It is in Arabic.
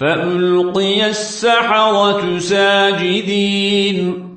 فألقي السحرة ساجدين.